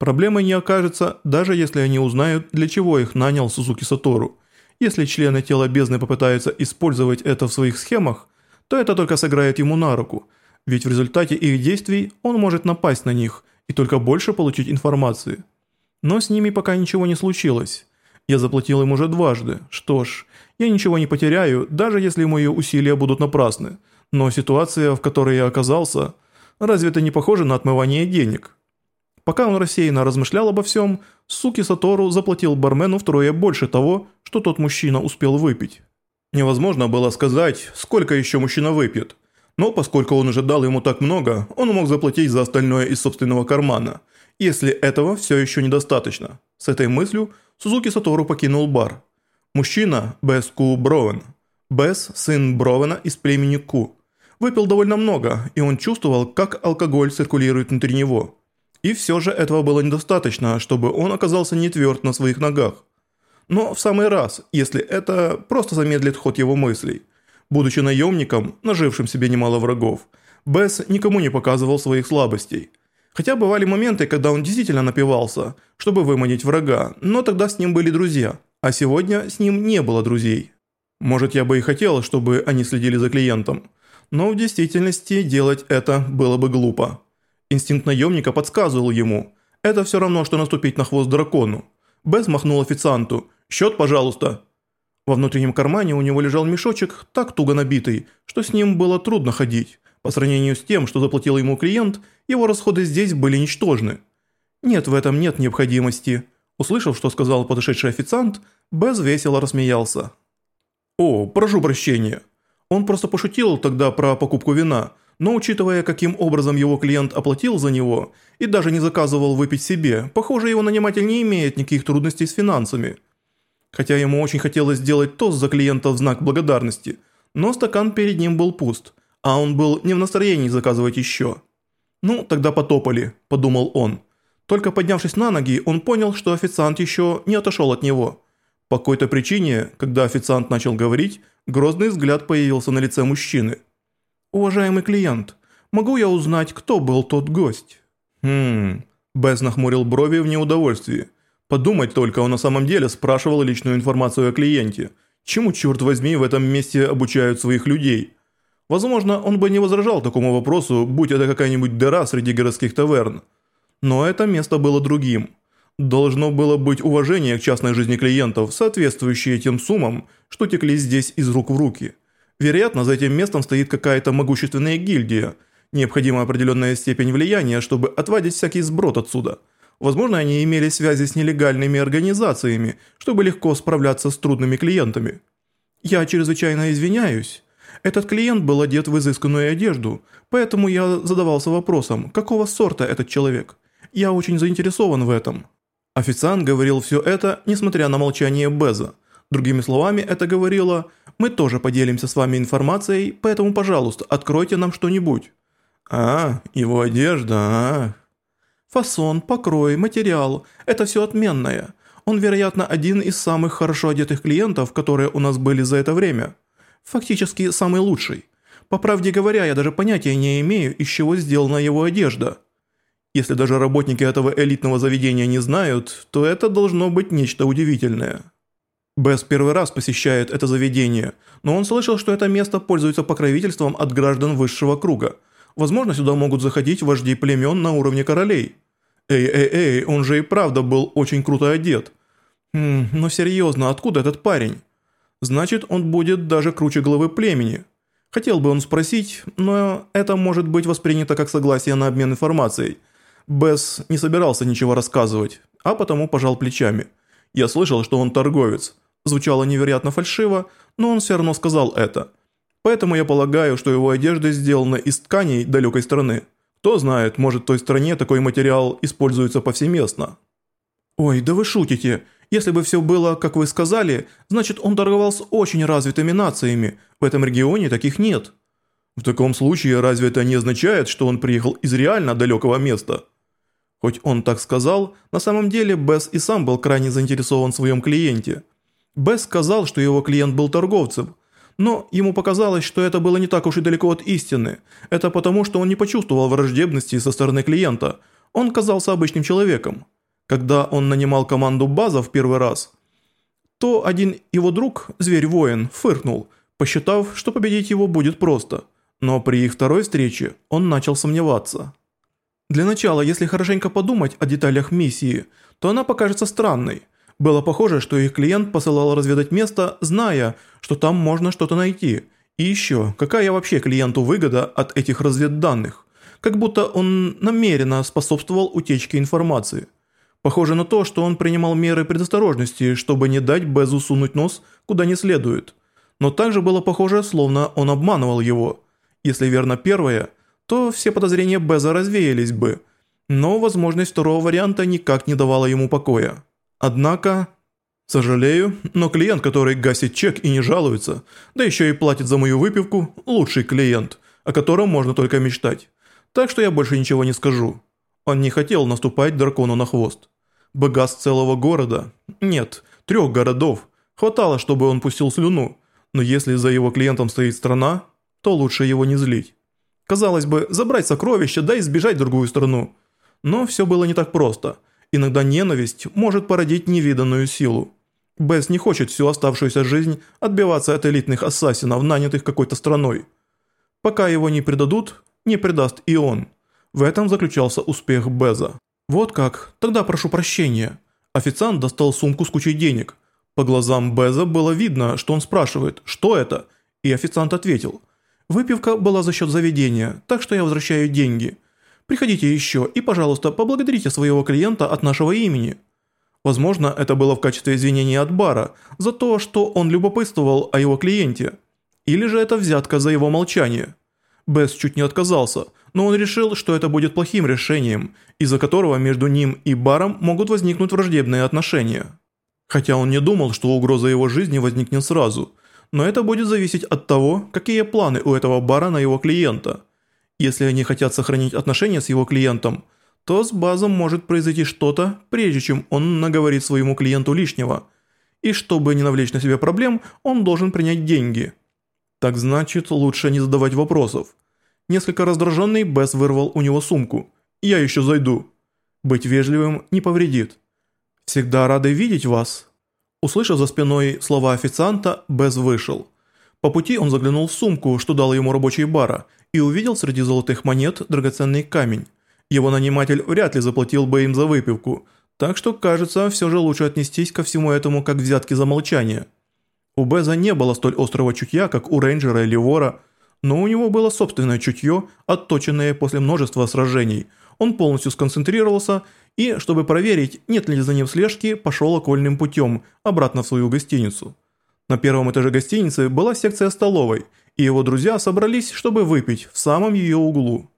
Проблемой не окажется, даже если они узнают, для чего их нанял Сузуки Сатору. Если члены тела бездны попытаются использовать это в своих схемах, то это только сыграет ему на руку, ведь в результате их действий он может напасть на них и только больше получить информации. Но с ними пока ничего не случилось. Я заплатил им уже дважды. Что ж, я ничего не потеряю, даже если мои усилия будут напрасны. Но ситуация, в которой я оказался, разве это не похоже на отмывание денег? Пока он рассеянно размышлял обо всем, Суки Сатору заплатил бармену втрое больше того, что тот мужчина успел выпить. Невозможно было сказать, сколько еще мужчина выпьет. Но поскольку он уже дал ему так много, он мог заплатить за остальное из собственного кармана, если этого все еще недостаточно. С этой мыслью Сузуки Сатору покинул бар. Мужчина, Бэс Ку Броуэн. Бэс – сын Броуэна из племени Ку. Выпил довольно много, и он чувствовал, как алкоголь циркулирует внутри него. И все же этого было недостаточно, чтобы он оказался не тверд на своих ногах. Но в самый раз, если это просто замедлит ход его мыслей. Будучи наемником, нажившим себе немало врагов, Бесс никому не показывал своих слабостей. Хотя бывали моменты, когда он действительно напивался, чтобы выманить врага, но тогда с ним были друзья – а сегодня с ним не было друзей. Может, я бы и хотел, чтобы они следили за клиентом, но в действительности делать это было бы глупо. Инстинкт наемника подсказывал ему, это все равно, что наступить на хвост дракону. Бэс махнул официанту, счет, пожалуйста. Во внутреннем кармане у него лежал мешочек, так туго набитый, что с ним было трудно ходить. По сравнению с тем, что заплатил ему клиент, его расходы здесь были ничтожны. Нет, в этом нет необходимости. Услышав, что сказал подошедший официант, Без весело рассмеялся. «О, прошу прощения. Он просто пошутил тогда про покупку вина, но учитывая, каким образом его клиент оплатил за него и даже не заказывал выпить себе, похоже, его наниматель не имеет никаких трудностей с финансами. Хотя ему очень хотелось сделать тост за клиента в знак благодарности, но стакан перед ним был пуст, а он был не в настроении заказывать еще. «Ну, тогда потопали», – подумал он. Только поднявшись на ноги, он понял, что официант еще не отошел от него. По какой-то причине, когда официант начал говорить, грозный взгляд появился на лице мужчины. «Уважаемый клиент, могу я узнать, кто был тот гость?» «Хм...» Бесс нахмурил брови в неудовольствии. Подумать только, он на самом деле спрашивал личную информацию о клиенте. Чему, черт возьми, в этом месте обучают своих людей? Возможно, он бы не возражал такому вопросу, будь это какая-нибудь дыра среди городских таверн. Но это место было другим. Должно было быть уважение к частной жизни клиентов, соответствующее тем суммам, что текли здесь из рук в руки. Вероятно, за этим местом стоит какая-то могущественная гильдия. Необходима определенная степень влияния, чтобы отводить всякий сброд отсюда. Возможно, они имели связи с нелегальными организациями, чтобы легко справляться с трудными клиентами. Я чрезвычайно извиняюсь. Этот клиент был одет в изысканную одежду, поэтому я задавался вопросом, какого сорта этот человек. Я очень заинтересован в этом». Официант говорил все это, несмотря на молчание Беза. Другими словами, это говорило «Мы тоже поделимся с вами информацией, поэтому, пожалуйста, откройте нам что-нибудь». «А, его одежда, а...» «Фасон, покрой, материал – это все отменное. Он, вероятно, один из самых хорошо одетых клиентов, которые у нас были за это время. Фактически, самый лучший. По правде говоря, я даже понятия не имею, из чего сделана его одежда». Если даже работники этого элитного заведения не знают, то это должно быть нечто удивительное. Бесс первый раз посещает это заведение, но он слышал, что это место пользуется покровительством от граждан высшего круга. Возможно, сюда могут заходить вожди племен на уровне королей. Эй-эй-эй, он же и правда был очень круто одет. Хм, но серьезно, откуда этот парень? Значит, он будет даже круче главы племени. Хотел бы он спросить, но это может быть воспринято как согласие на обмен информацией – Бесс не собирался ничего рассказывать, а потому пожал плечами. Я слышал, что он торговец. Звучало невероятно фальшиво, но он все равно сказал это. Поэтому я полагаю, что его одежда сделана из тканей далекой страны. Кто знает, может в той стране такой материал используется повсеместно. Ой, да вы шутите. Если бы все было, как вы сказали, значит он торговал с очень развитыми нациями. В этом регионе таких нет. В таком случае разве это не означает, что он приехал из реально далекого места? Хоть он так сказал, на самом деле Бесс и сам был крайне заинтересован в своем клиенте. Бесс сказал, что его клиент был торговцем, но ему показалось, что это было не так уж и далеко от истины. Это потому, что он не почувствовал враждебности со стороны клиента. Он казался обычным человеком. Когда он нанимал команду База в первый раз, то один его друг, зверь-воин, фыркнул, посчитав, что победить его будет просто. Но при их второй встрече он начал сомневаться. Для начала, если хорошенько подумать о деталях миссии, то она покажется странной. Было похоже, что их клиент посылал разведать место, зная, что там можно что-то найти. И еще, какая вообще клиенту выгода от этих разведданных? Как будто он намеренно способствовал утечке информации. Похоже на то, что он принимал меры предосторожности, чтобы не дать Безу сунуть нос куда не следует. Но также было похоже, словно он обманывал его. Если верно первое – то все подозрения Беза развеялись бы, но возможность второго варианта никак не давала ему покоя. Однако... Сожалею, но клиент, который гасит чек и не жалуется, да еще и платит за мою выпивку, лучший клиент, о котором можно только мечтать. Так что я больше ничего не скажу. Он не хотел наступать дракону на хвост. Багаз целого города? Нет, трех городов. Хватало, чтобы он пустил слюну. Но если за его клиентом стоит страна, то лучше его не злить. Казалось бы, забрать сокровища, да и сбежать в другую страну. Но все было не так просто. Иногда ненависть может породить невиданную силу. Бесс не хочет всю оставшуюся жизнь отбиваться от элитных ассасинов, нанятых какой-то страной. Пока его не предадут, не предаст и он. В этом заключался успех Беза. Вот как, тогда прошу прощения. Официант достал сумку с кучей денег. По глазам Беза было видно, что он спрашивает, что это, и официант ответил – Выпивка была за счет заведения, так что я возвращаю деньги. Приходите еще и, пожалуйста, поблагодарите своего клиента от нашего имени». Возможно, это было в качестве извинения от бара за то, что он любопытствовал о его клиенте. Или же это взятка за его молчание. Бесс чуть не отказался, но он решил, что это будет плохим решением, из-за которого между ним и баром могут возникнуть враждебные отношения. Хотя он не думал, что угроза его жизни возникнет сразу – но это будет зависеть от того, какие планы у этого бара на его клиента. Если они хотят сохранить отношения с его клиентом, то с базом может произойти что-то, прежде чем он наговорит своему клиенту лишнего. И чтобы не навлечь на себя проблем, он должен принять деньги. Так значит, лучше не задавать вопросов. Несколько раздраженный, Бесс вырвал у него сумку. «Я еще зайду». Быть вежливым не повредит. «Всегда рады видеть вас», Услышав за спиной слова официанта, Без вышел. По пути он заглянул в сумку, что дал ему рабочий бара, и увидел среди золотых монет драгоценный камень. Его наниматель вряд ли заплатил бы им за выпивку, так что, кажется, все же лучше отнестись ко всему этому как взятки за молчание. У Беза не было столь острого чутья, как у рейнджера или вора, но у него было собственное чутье, отточенное после множества сражений. Он полностью сконцентрировался и, чтобы проверить, нет ли за ним слежки, пошел окольным путем обратно в свою гостиницу. На первом этаже гостиницы была секция столовой, и его друзья собрались, чтобы выпить в самом ее углу.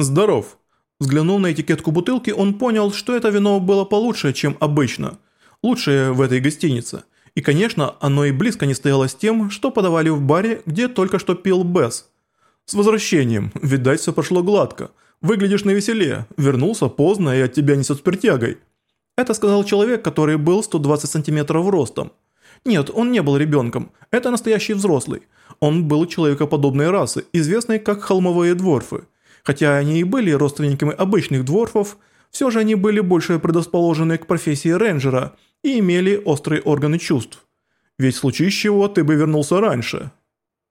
«Здоров!» Взглянув на этикетку бутылки, он понял, что это вино было получше, чем обычно. Лучшее в этой гостинице. И, конечно, оно и близко не стояло с тем, что подавали в баре, где только что пил Бесс. С возвращением, видать, все прошло гладко – Выглядишь навеселее, вернулся поздно и от тебя несет спиртягой». Это сказал человек, который был 120 сантиметров ростом. Нет, он не был ребенком, это настоящий взрослый. Он был человекоподобной расы, известной как холмовые дворфы. Хотя они и были родственниками обычных дворфов, все же они были больше предрасположены к профессии рейнджера и имели острые органы чувств. Ведь в случае чего ты бы вернулся раньше.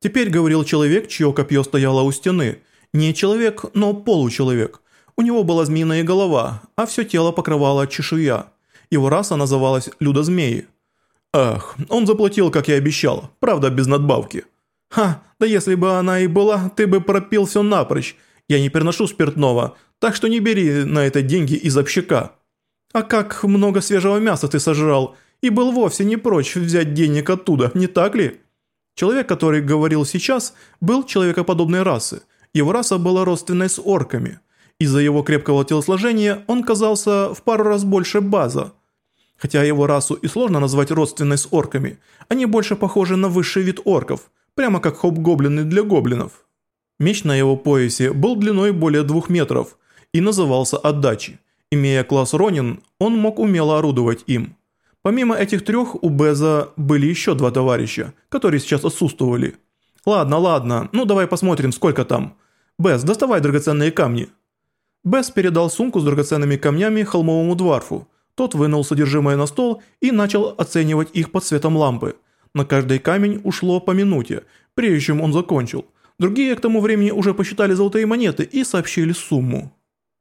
Теперь говорил человек, чье копье стояло у стены – не человек, но получеловек. У него была змеиная голова, а все тело покрывала чешуя. Его раса называлась Людозмеи. Ах, он заплатил, как и обещал, правда без надбавки. Ха, да если бы она и была, ты бы пропил все напрочь. Я не переношу спиртного, так что не бери на это деньги из общака. А как много свежего мяса ты сожрал, и был вовсе не прочь взять денег оттуда, не так ли? Человек, который говорил сейчас, был человекоподобной расы – его раса была родственной с орками. Из-за его крепкого телосложения он казался в пару раз больше база. Хотя его расу и сложно назвать родственной с орками, они больше похожи на высший вид орков, прямо как хоп-гоблины для гоблинов. Меч на его поясе был длиной более двух метров и назывался «Отдачи». Имея класс Ронин, он мог умело орудовать им. Помимо этих трех, у Беза были еще два товарища, которые сейчас отсутствовали. «Ладно, ладно, ну давай посмотрим, сколько там. Бесс, доставай драгоценные камни». Бесс передал сумку с драгоценными камнями холмовому дворфу. Тот вынул содержимое на стол и начал оценивать их под светом лампы. На каждый камень ушло по минуте, прежде чем он закончил. Другие к тому времени уже посчитали золотые монеты и сообщили сумму.